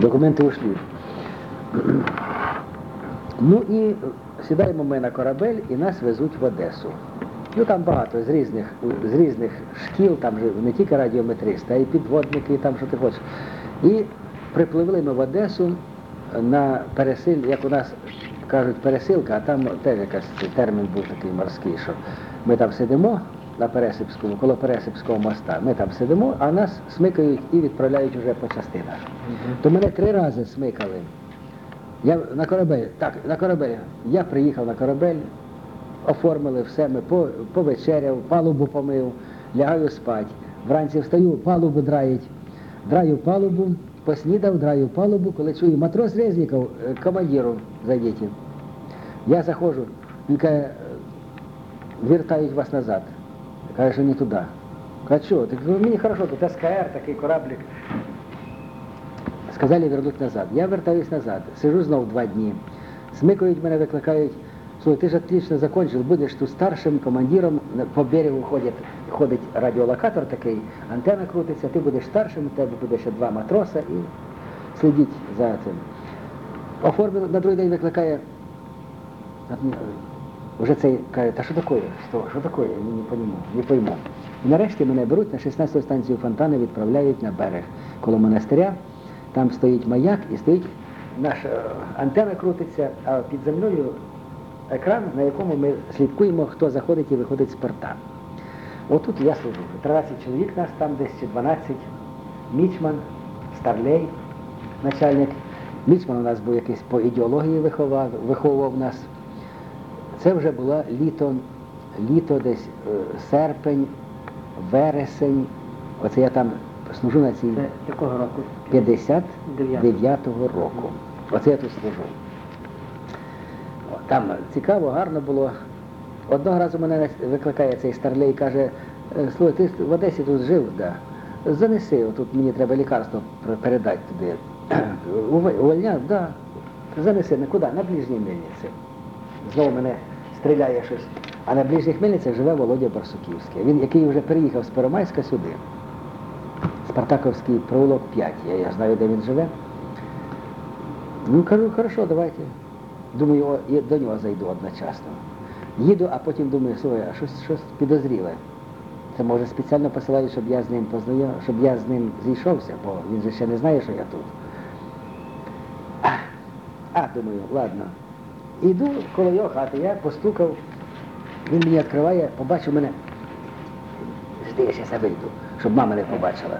Документи ушли. Ну і сідаємо ми на корабель і нас везуть в Одесу. Ну там багато з різних, з різних шкіл, там же не тільки радіометристи, а й підводники, і там що ти хочеш. І припливли ми в Одесу на пересил, як у нас кажуть, пересилка, а там теж якийсь термін був такий морський, що ми там сидимо на Пересипському, коло Пересипського моста, ми там сидимо, а нас смикають і відправляють уже по частинах. То мене три рази смикали. Я на корабель, так, на корабель. Я приїхав на корабель, оформили все, ми по, повечеряв, палубу помив, лягаю спать. Вранці встаю, палубу драють. Драю палубу, поснідав, драю палубу, коли чую, матрос Резніков, е, командиру зайдіть. Я заходжу, він каже, вертають вас назад. Що не туди. Каже, що? Так ну, мені хорошо, тут СКР, такий кораблик. Сказали вернуть назад. Я вертаюсь назад, сижу знов два дні. Смикають мене, викликають. Слухай, ти ж отлично закончив, будеш тут старшим командиром, по берегу ходить, ходить радіолокатор такий, антенна крутиться, ти будеш старшим, у тебе буде ще два матроса і слідіть за цим. Оформили, на другий день викликає. Уже цей каже, та що таке? Що, що таке? Я не пойму, не пойму. І нарешті мене беруть на 16 станцію фонтани, відправляють на берег коло монастиря. Там стоїть маяк і стоїть наша антенна крутиться, а під землею екран, на якому ми слідкуємо, хто заходить і виходить з порта. Отут я служу. 13 чоловік нас там десь чи 12. Мічман, Старлей, начальник. Мічман у нас був якийсь по ідеології виховав, виховував нас. Це вже було літо, літо десь е, серпень, вересень. Оце я там служу на цій якого року? 59-го року. Оце я тут служу. Там цікаво, гарно було. Одного разу мене викликає цей старлей і каже, «Е, слухай, ти в Одесі тут жив, да. Занеси, тут мені треба лікарство передати туди. Увольняв, да. Занеси, не куди? На ближній мельниці. Знову мене стріляє щось. А на ближніх мельницях живе Володя Барсуківський. Він, який вже переїхав з Первомайська сюди. Спартаковський провулок 5. Я, я знаю, де він живе. Ну, кажу, хорошо, давайте. Думаю, о, і до нього зайду одночасно. Їду, а потім думаю, слухай, а щось, щось підозріле. Це може спеціально посилають, щоб я з ним познайом, щоб я з ним зійшовся, бо він же ще не знає, що я тут. А, а думаю, ладно. Іду коло його хати, я постукав, він мені відкриває, побачив мене. Жди, я зараз вийду, щоб мама не побачила.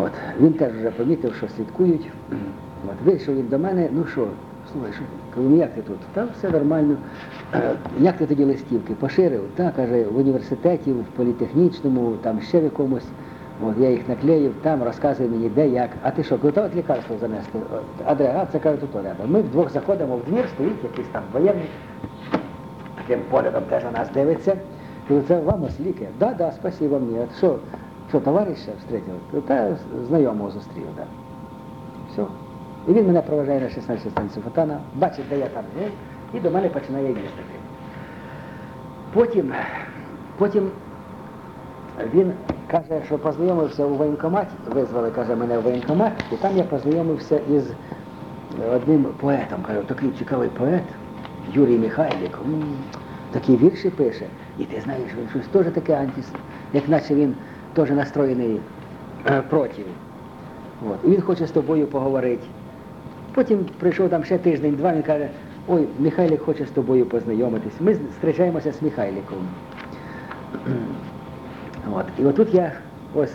От. Він теж вже помітив, що слідкують. От. Вийшов він до мене, ну що, слухай, що? Ну як ти тут? Та все нормально. Е, Як ти тоді листівки? Поширив? Так, каже, в університеті, в політехнічному, там ще в якомусь. От, я їх наклеїв, там розказує мені, де, як. А ти що, от лікарство занести. А де? А це каже, тут рядом. Ми вдвох заходимо в двір, стоїть якийсь там воєнний, таким поглядом теж на нас дивиться. Кажу, це вам ось ліки. Да, да, спасибо мені. От що, що, товариша встретив? Та знайомого зустрів, да. Все. І він мене проважає на 16 станцію фотона, бачить, де я там жив, і до мене починає їздити. Потім, потім він каже, що познайомився у воєнкоматі, визвали, каже, мене в воєнкомат, і там я познайомився із одним поетом, каже, такий цікавий поет, Юрій Михайлік, м, такі вірші пише. І ти знаєш, він щось теж таке антис, як наче він теж настроєний е, проти. От. І він хоче з тобою поговорити. Потім прийшов там ще тиждень-два, він каже, ой, Михайлік хоче з тобою познайомитись. Ми зустрічаємося з Михайліком. От. І отут я ось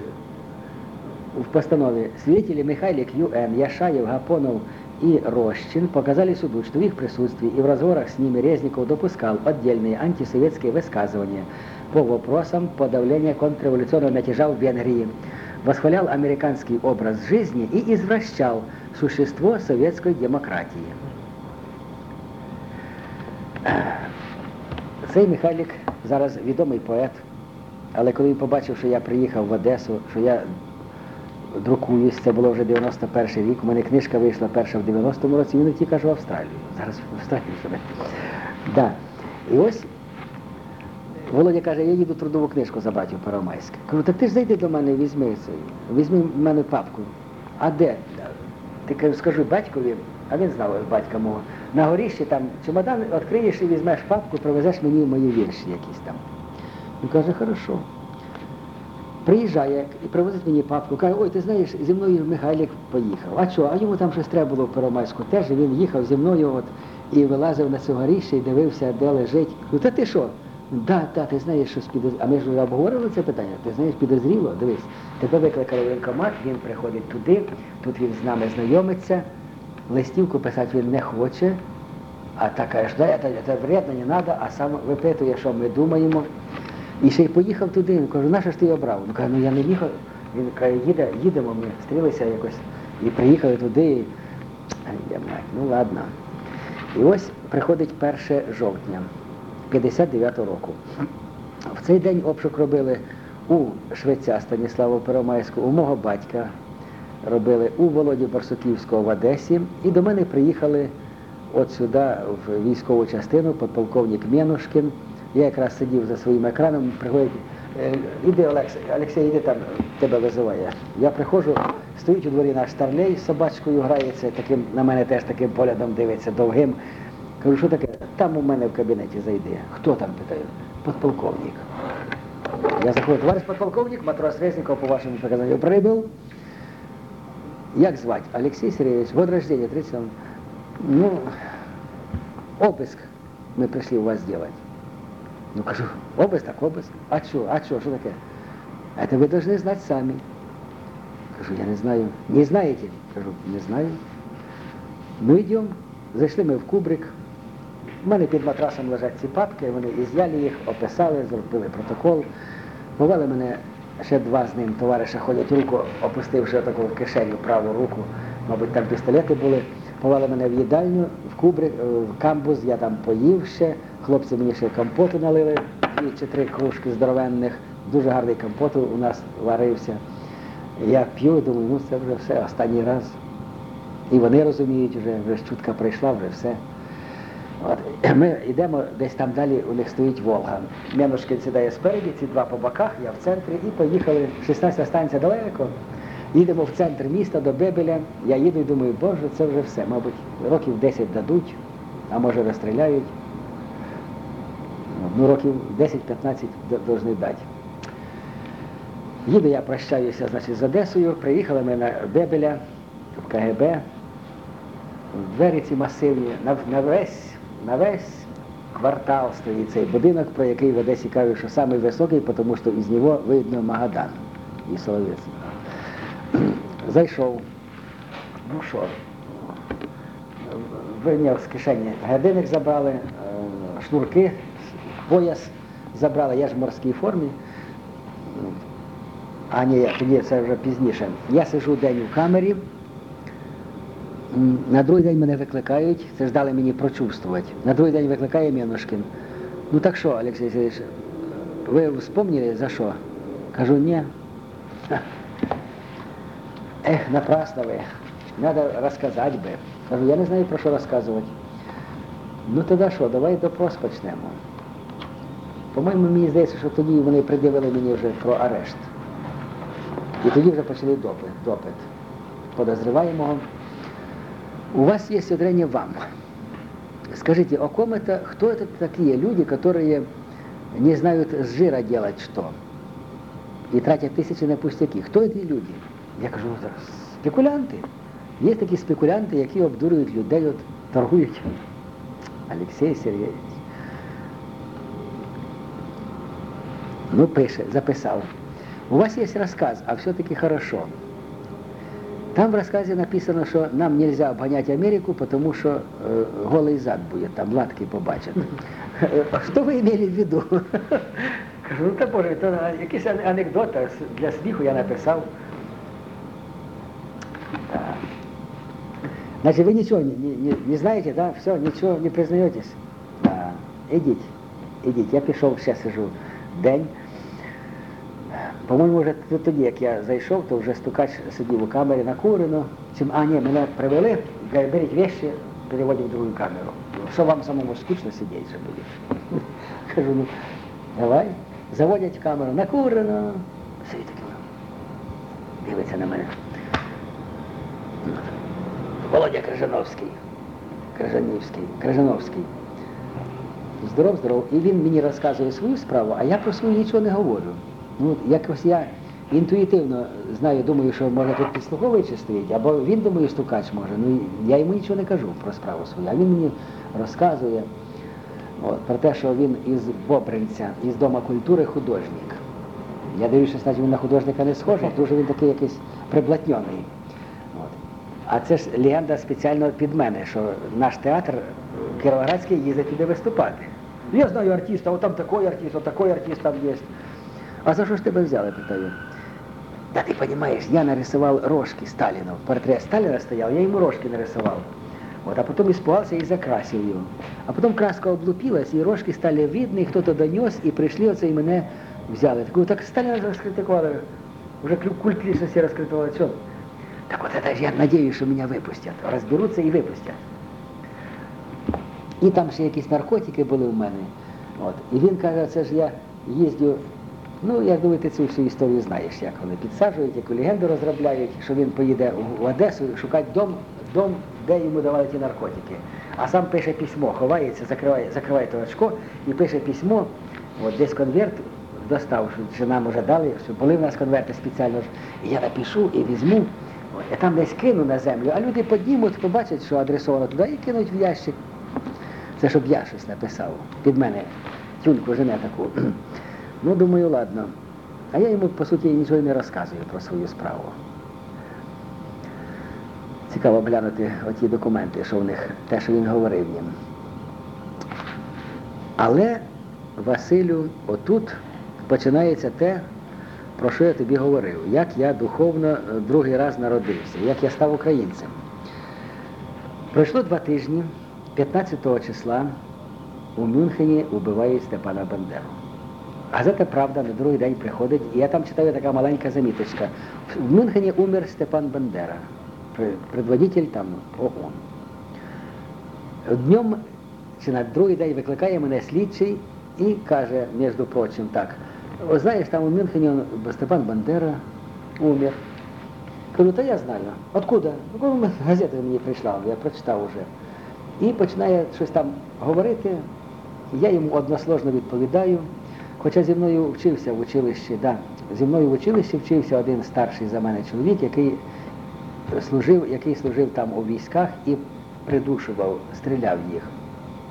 в постанове свидетели Михайлик Ю.Н., Яшаев, Гапонов и Рощин показали суду, что в их присутствии и в разговорах с ними Резников допускал отдельные антисоветские высказывания по вопросам подавления контрреволюционного мятежа в Венгрии, восхвалял американский образ жизни и извращал существо советской демократии. Цей Михайлік зараз відомий поет, але коли він побачив, що я приїхав в Одесу, що я друкуюсь, це було вже 91 рік, у мене книжка вийшла перша в 90-му році, він утік аж в Австралію. Зараз в Австралії живе. Да. І ось Володя каже, я їду трудову книжку забрати у Первомайське. Кажу, так ти ж зайди до мене і візьми цей, візьми в мене папку. А де? ти кажу, скажи батькові, а він знав батька мого, на горіщі там чемодан відкриєш і візьмеш папку, привезеш мені мої вірші якісь там. Він каже, хорошо. Приїжджає і привозить мені папку, каже, ой, ти знаєш, зі мною Михайлік поїхав. А що? А йому там щось треба було в Первомайську теж, він їхав зі мною от, і вилазив на цю і дивився, де лежить. Ну, та ти що? Да, да, ти знаєш, щось підозріло. А ми ж вже обговорили це питання. Ти знаєш, підозріло, дивись, тебе викликали воєнкомат, він приходить туди, тут він з нами знайомиться, листівку писати він не хоче, а так каже, да, це вредно, не треба, а сам випитує, що ми думаємо. І ще й поїхав туди, він каже, нащо ж ти його брав? Він каже, ну я не їхав. Він каже, їде, їдемо, ми стрілися якось. І приїхали туди. І... Я мать, ну ладно. І ось приходить 1 жовтня 59-го року. В цей день обшук робили у швеця Станіслава Первомайського, у мого батька робили у Володі Барсуківського в Одесі. І до мене приїхали от сюди в військову частину подполковник Менушкін. Я якраз сидів за своїм екраном, приходить, «Е, іди, Олексій, Олексій, іди там, тебе визиває. Я приходжу, стоїть у дворі наш старлей з собачкою грається, таким, на мене теж таким поглядом дивиться довгим. Кажу, що таке? Там у мене в кабінеті зайди. Хто там питаю? Подполковник. Я заходжу, товариш подполковник, матрос Резніков по вашому приказанню прибув. Як звати? Олексій Сергійович, год рождения, 37. Ну, обыск мы пришли у вас делать. Ну, кажу, обыск так обыск. А что, а что, что такое? Это вы должны знать сами. Кажу, я не знаю. Не знаете? Кажу, не знаю. Ну, йдемо. Зайшли ми в кубрик. У мене під матрасом лежать ці папки, вони із'яли їх, описали, зробили протокол. Повели мене ще два з ним товариша ходять руку, опустивши таку в кишеню праву руку, мабуть, там пістолети були. Повели мене в їдальню, в кубрик, е, в камбуз, я там поїв ще. Хлопці мені ще компоту налили, дві чи три кружки здоровенних. Дуже гарний компот у нас варився. Я п'ю, думаю, ну це вже все, останній раз. І вони розуміють, вже, вже чутка прийшла, вже все. От. Ми йдемо десь там далі, у них стоїть Волга. Менушкин сідає спереді, ці два по боках, я в центрі, і поїхали. 16 станція далеко. Їдемо в центр міста до Бебеля. Я їду і думаю, боже, це вже все. Мабуть, років 10 дадуть, а може розстріляють. Ну, років 10-15 повинні дати. Їду я прощаюся значить, з Одесою, приїхали ми на Бебеля, в КГБ, в двері ці масивні, на, на, весь, на весь квартал стоїть цей будинок, про який в Одесі кажуть, що самий високий, тому що із нього видно Магадан і Соловець. Зайшов. Ну що, вийняв з кишені годинник забрали, е, шнурки, пояс забрали, я ж в морській формі. А ні, тоді це вже пізніше. Я сижу день у камері. На другий день мене викликають, це ж дали мені прочувствувати. На другий день викликає Менушкін. Ну так що, Олексій Сергійович, ви вспомнили за що? Кажу, ні. Ха. Ех, напрасно ви. Надо розказати би. Кажу, я не знаю про що розказувати. Ну тоді що, давай допрос почнемо. По-моєму, мені здається, що тоді вони пред'явили мені вже про арешт. І тоді вже почали допит, допит подозреваемого. У вас есть одобрение вам. Скажите, о ком это, кто это такие люди, которые не знают с жира делать что? И тратят тысячи на пустяки. Кто эти люди? Я кажу, «Ну, спекулянти. Є такі спекулянти, які обдурюють людей, от, торгують. Олексій Сергійович. Ну, пише, записал. У вас есть рассказ, а все-таки хорошо. Там в рассказе написано, что нам нельзя обгонять Америку, потому что э, голый зад будет, там латки побачать. Що ви имели в виду? Кажу, ну та боже, то якийсь анекдот для сміху я написав. Значит, вы ничего не, не, не- знаете, да? Все, ничего не признаетесь? Да. Ідіть, ідіть. Я пішов, ще сижу день. По-моєму, вже тоді, як я зайшов, то вже стукач сидів у камері накурено. Чим, а, ні, мене привели, беріть вещи, переводять в другу камеру. Що вам самому скучно сидіти вже буде? Кажу, ну, давай. Заводять камеру, накурено. Сидить такий, дивиться на мене. Володя Крижановський. Крижанівський, Крижановський. Здоров, здоров. І він мені розказує свою справу, а я про свою нічого не говорю. Ну, якось я інтуїтивно знаю, думаю, що може тут підслуховуючи стоїть, або він думає, стукач може. Ну я йому нічого не кажу про справу свою. А він мені розказує от, про те, що він із Бобринця, із Дома культури художник. Я дивлюся, що він на художника не схожий, дуже він такий якийсь приблатньоний. От. А це ж легенда спеціально під мене, що наш театр е, Кіровоградський їздить туди виступати. Я знаю артиста, от там такий артист, от такий артист там є. А за що ж тебе взяли, питаю? Да ты понимаешь, я нарисовал рожки Сталину. Портрет Сталина стоял, я ему рожки нарисовал. Вот, а потом испугался и закрасил его. А потом краска облупилась, и рожки стали видны, и кто-то донес, и пришли оце, и мене взяли. Так, так Сталина раскритиковали, уже клю- культ личности раскритиковали, все. Так вот это же я надеюсь, что меня выпустят. Разберутся и выпустят. І там ще якісь наркотики були в мене. От. І він каже, це ж я їздю. Ну, я думаю, ти цю всю історію знаєш, як вони підсаджують, яку легенду розробляють, що він поїде в Одесу шукати дом, дом, де йому давали ті наркотики. А сам пише письмо, ховається, закриває, закриває то очко і пише письмо, от десь конверт достав, що, що нам вже дали, що були в нас конверти спеціально. ж. І я напишу і візьму, от, я там десь кину на землю, а люди піднімуть, побачать, що адресовано туди, і кинуть в ящик. Це щоб я щось написав. Під мене тюльку жене таку. Ну, думаю, ладно. А я йому, по суті, нічого не розказую про свою справу. Цікаво глянути оті документи, що в них, те, що він говорив їм. Але, Василю, отут починається те, про що я тобі говорив, як я духовно е, другий раз народився, як я став українцем. Пройшло два тижні, 15 числа у Мюнхені убивають Степана Бандеру. Газета Правда на другий день приходить, і я там читаю така маленька заміточка. В Мюнхені умер Степан Бандера, предводитель там ООН. Днем чи на другий день викликає мене слідчий і каже, між прочим, так, «О, знаєш, там у Мюнхені он, Степан Бандера умер. Кажу, та я знаю. Откуда? Ну, газета мені прийшла, я прочитав уже. І починає щось там говорити. Я йому односложно відповідаю. Хоча зі мною вчився в училищі, да, зі мною в училищі вчився один старший за мене чоловік, який служив, який служив там у військах і придушував, стріляв їх,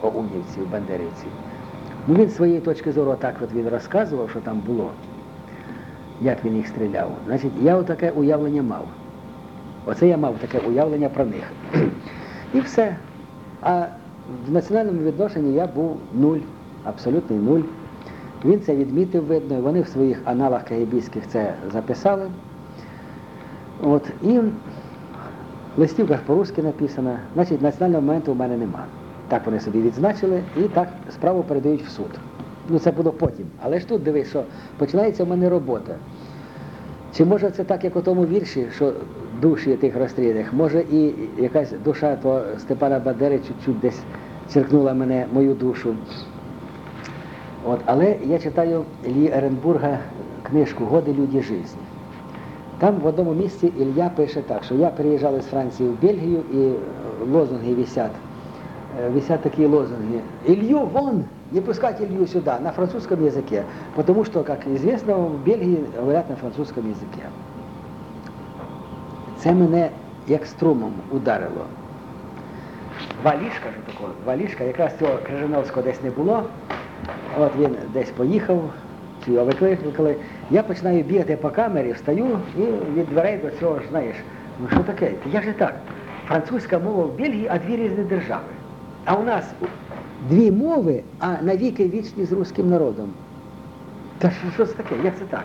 оунівців, бандерівців. Ну він з своєї точки зору так от він розказував, що там було, як він їх стріляв. Значить, я отаке уявлення мав. Оце я мав таке уявлення про них. І все. А в національному відношенні я був нуль, абсолютний нуль. Він це відмітив, видно, і вони в своїх аналах кагібійських це записали. От, і в листівках по-русски написано, значить національного моменту у мене нема. Так вони собі відзначили і так справу передають в суд. Ну це було потім. Але ж тут дивись, що починається в мене робота. Чи може це так, як у тому вірші, що душі тих розстріляних, може і якась душа того Степана Бандери чуть-чуть десь черкнула мене, мою душу. От, але я читаю Іллі Еренбурга книжку Годи люди житті. Там в одному місці Ілля пише так, що я переїжджав з Франції в Бельгію і лозунги висять. Э, Висят такие лозунги. Илью вон, не пускать Илью сюда, на французском языке. Потому что, как известно, в Бельгии говорят на французском языке. Це мене як струмом ударило. Валішка ж такого, Валішка, якраз цього Крижановського десь не було. От він десь поїхав, чи його викликали. Я починаю бігати по камері, встаю і від дверей до цього ж знаєш. Ну що таке? Та як же так? Французька мова в Бельгії, а дві різні держави. А у нас дві мови, а навіки вічні з руським народом. Та що, що це таке? Як це так?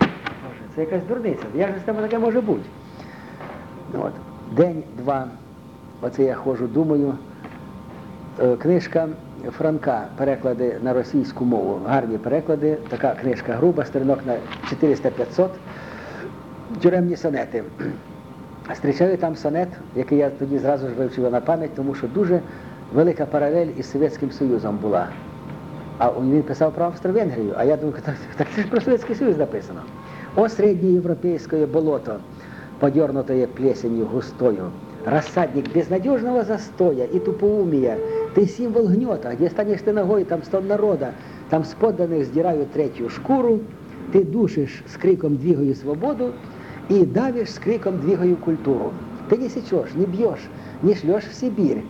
Боже, це якась дурниця. Як же тебе таке може бути? Ну, От. День-два. Оце я ходжу, думаю. Е, Книжка Франка, переклади на російську мову, гарні переклади, така книжка груба, сторінок на 400-500, тюремні сонети. Зустрічаю там сонет, який я тоді зразу ж вивчив на пам'ять, тому що дуже велика паралель із Совєтським Союзом була. А він писав про Австро-Венгрію, а я думаю, так, так це ж про Совєтський Союз написано. О среднеевропейское болото, подернутое плесенью густою, рассадник безнадежного застоя и тупоумия. Ты символ гнета, где станешь ты ногой, там стон народа, там с подданных сдирают третью шкуру, ты душишь с криком «двигаю свободу» и давишь с криком «двигаю культуру». Ты не сечешь, не бьешь, не шлешь в Сибирь,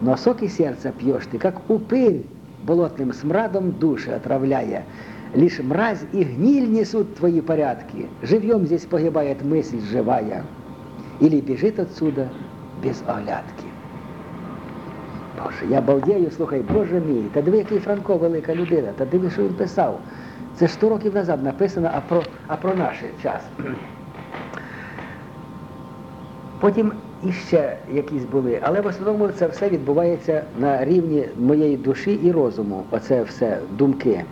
но соки сердца пьешь ты, как упырь, болотным смрадом души отравляя. Лишь мразь и гниль несут твои порядки. Живьем здесь погибает мысль живая. Или бежит отсюда без оглядки. Боже, я балдею, слухай, Боже мій, та диви, який Франко велика людина, та диви, що він писав. Це ж 100 років назад написано, а про, а про наш час. Потім іще якісь були, але в основному це все відбувається на рівні моєї душі і розуму. Оце все думки.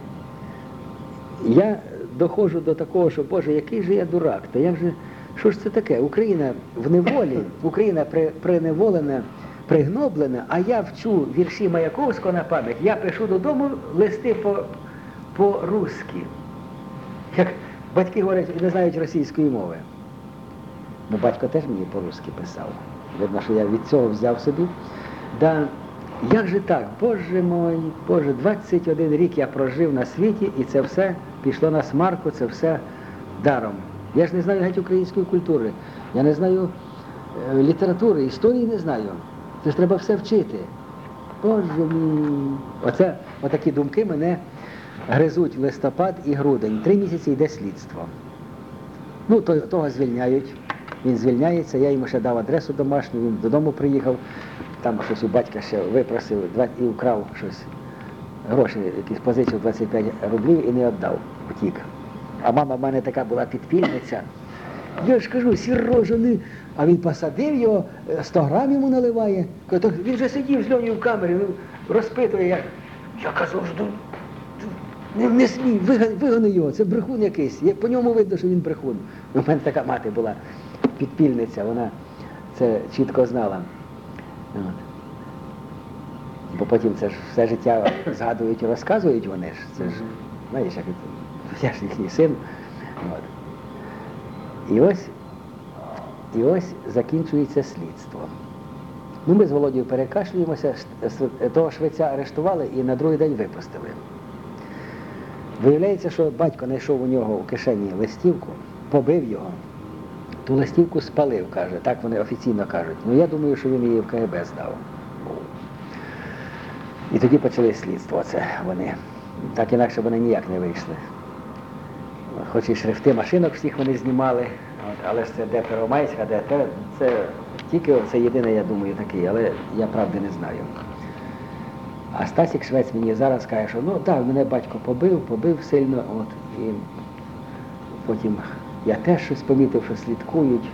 Я доходжу до такого, що Боже, який же я дурак, та як же, що ж це таке? Україна в неволі, Україна при, приневолена, пригноблена, а я вчу вірші Маяковського на пам'ять, я пишу додому листи по, по-русски. Як батьки говорять, не знають російської мови. Ну, батько теж мені по-русски писав. Видно, що я від цього взяв собі. Да, як же так? Боже мой, Боже, 21 рік я прожив на світі, і це все пішло на смарку, це все даром. Я ж не знаю геть української культури, я не знаю е, літератури, історії не знаю. Це ж треба все вчити. Боже мій. Оце, отакі думки мене гризуть листопад і грудень. Три місяці йде слідство. Ну, то- того звільняють. Він звільняється, я йому ще дав адресу домашню, він додому приїхав, там щось у батька ще випросив і вкрав щось, гроші, якісь позичив 25 рублів і не віддав, утік. А мама в мене така була підпільниця. Я ж кажу, Сірожа, не... а він посадив його, е, 100 грам йому наливає. Він же сидів з Льонію в камері, розпитує, я, я казав, що не, не смій, вигони його, це брехун якийсь. По ньому видно, що він брехун. У мене така мати була підпільниця, вона це чітко знала. От. Бо потім це ж все життя згадують і розказують вони ж. Це ж, знаєш, як я ж їхній син. От. І ось, і ось закінчується слідство. Ну, ми з Володією перекашлюємося, того швеця арештували і на другий день випустили. Виявляється, що батько знайшов у нього в кишені листівку, побив його, ту листівку спалив, каже, так вони офіційно кажуть. Ну я думаю, що він її в КГБ здав. І тоді почали слідство це вони. Так інакше вони ніяк не вийшли. Хоч і шрифти машинок всіх вони знімали, але ж це де Первомайська, де те, це тільки це єдине, я думаю, такий, але я правди не знаю. А Стасік Швець мені зараз каже, що ну так, мене батько побив, побив сильно, от, і потім я теж щось помітив, що слідкують.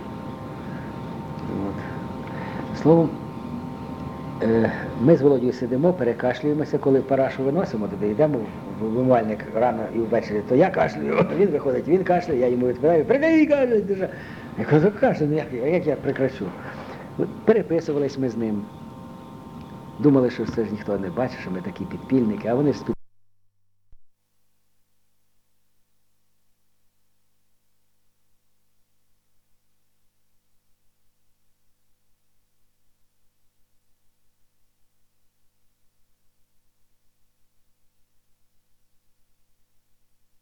От. Словом, е, ми з Володією сидимо, перекашлюємося, коли парашу виносимо, туди йдемо в вимивальник рано і ввечері, то я кашлюю, він виходить, він кашляє, я йому відповідаю, прекрати кашляй, дуже. Я кажу, кашляй, ну як, як я прекращу? От Переписувались ми з ним. Думали, що це ж ніхто не бачить, що ми такі підпільники, а вони ж